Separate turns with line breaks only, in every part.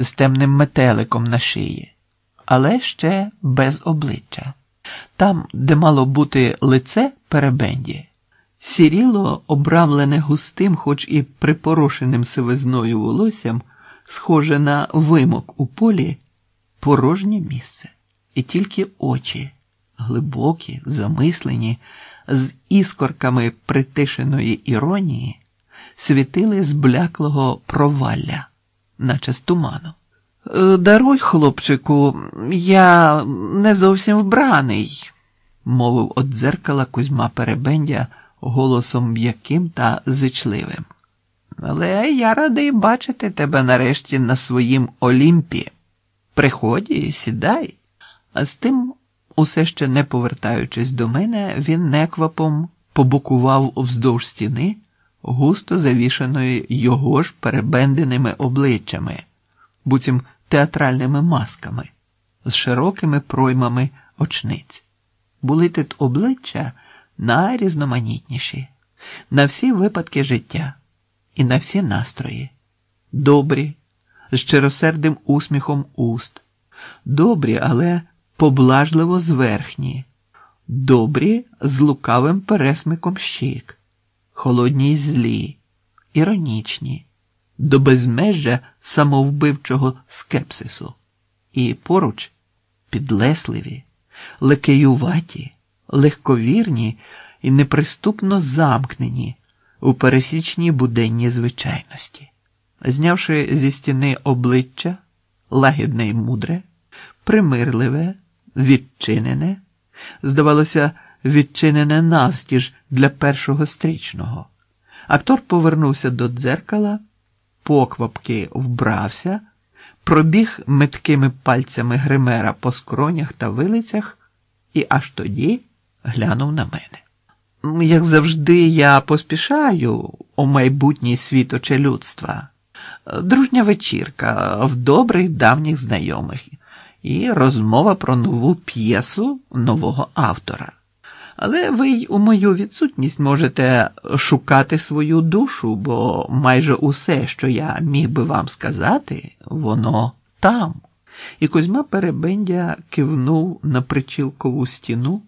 з темним метеликом на шиї, але ще без обличчя. Там, де мало бути лице перебенді, сіріло, обрамлене густим, хоч і припорошеним сивизною волоссям, схоже на вимок у полі, порожнє місце, і тільки очі, глибокі, замислені, з іскорками притишеної іронії, світили з бляклого провалля, наче з туману. «Е, Даруй, хлопчику, я не зовсім вбраний, мовив от дзеркала Кузьма Перебендя голосом м'яким та зичливим. Але я радий бачити тебе нарешті на своїм Олімпі. Приходь і сідай. А з тим, усе ще не повертаючись до мене, він неквапом побукував вздовж стіни, густо завішаної його ж перебенденими обличчями, буцім театральними масками, з широкими проймами очниць. Були тут обличчя найрізноманітніші, на всі випадки життя і на всі настрої, добрі, з щиросердим усміхом уст, добрі, але поблажливо зверхні, добрі з лукавим пересмиком щік, холодні й злі, іронічні, до безмежжя самовбивчого скепсису, і поруч підлесливі, лекеюваті, легковірні і неприступно замкнені у пересічній буденній звичайності. Знявши зі стіни обличчя, лагідне й мудре, примирливе, відчинене, здавалося, відчинене навстіж для першого стрічного. Актор повернувся до дзеркала, поквапки вбрався, пробіг меткими пальцями гримера по скронях та вилицях і аж тоді глянув на мене. Як завжди, я поспішаю у майбутній світоче людства. Дружня вечірка в добрих давніх знайомих і розмова про нову п'єсу нового автора. Але ви й у мою відсутність можете шукати свою душу, бо майже усе, що я міг би вам сказати, воно там. І Кузьма Перебендя кивнув на причілкову стіну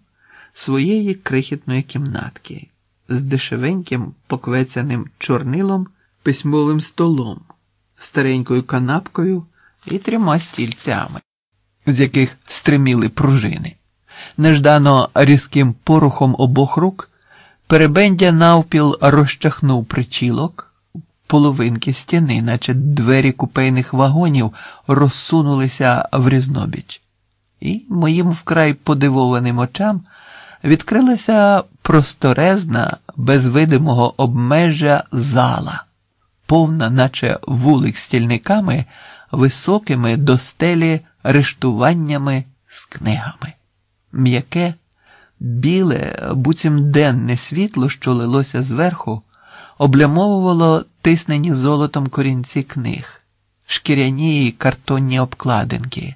своєї крихітної кімнатки з дешевеньким поквецяним чорнилом, письмовим столом, старенькою канапкою і трьома стільцями, з яких стриміли пружини. Неждано різким порухом обох рук перебендя навпіл розчахнув причілок, половинки стіни, наче двері купейних вагонів, розсунулися в різнобіч, і моїм вкрай подивованим очам відкрилася просторезна, без видимого обмежжя зала, повна, наче вулик стільниками, високими до стелі рештуваннями з книгами. М'яке, біле, буцім денне світло, що лилося зверху, облямовувало тиснені золотом корінці книг, шкіряні й картонні обкладинки,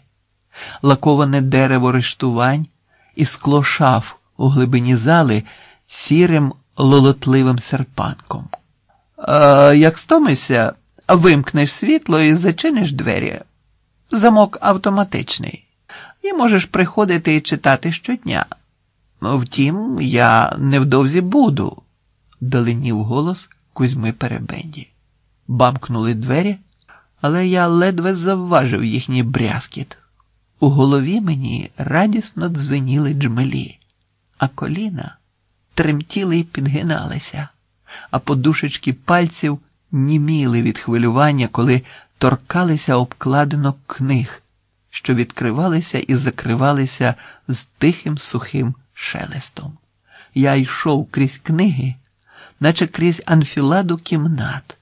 лаковане дерево рештувань і скло шаф у глибині зали сірим лолотливим серпанком. А, Як стомишся, вимкнеш світло і зачиниш двері. Замок автоматичний, і можеш приходити і читати щодня. Втім, я невдовзі буду, даленів голос Кузьми Перебенді. Бамкнули двері, але я ледве завважив їхній брязкіт. У голові мені радісно дзвеніли джмелі а коліна тремтіли й підгиналися, а подушечки пальців німіли від хвилювання, коли торкалися обкладинок книг, що відкривалися і закривалися з тихим сухим шелестом. Я йшов крізь книги, наче крізь анфіладу кімнат,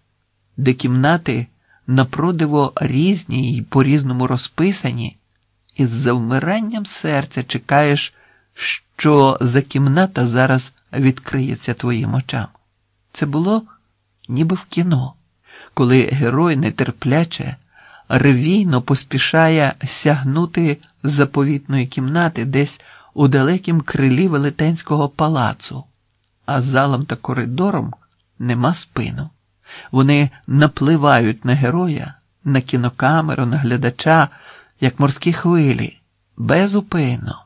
де кімнати напродиво різні й по різному розписані, і з завмиранням серця чекаєш що за кімната зараз відкриється твоїм очам. Це було ніби в кіно, коли герой нетерпляче, ревійно поспішає сягнути заповітної кімнати десь у далекім крилі велетенського палацу, а залом та коридором нема спину. Вони напливають на героя, на кінокамеру, на глядача, як морські хвилі, безупинно.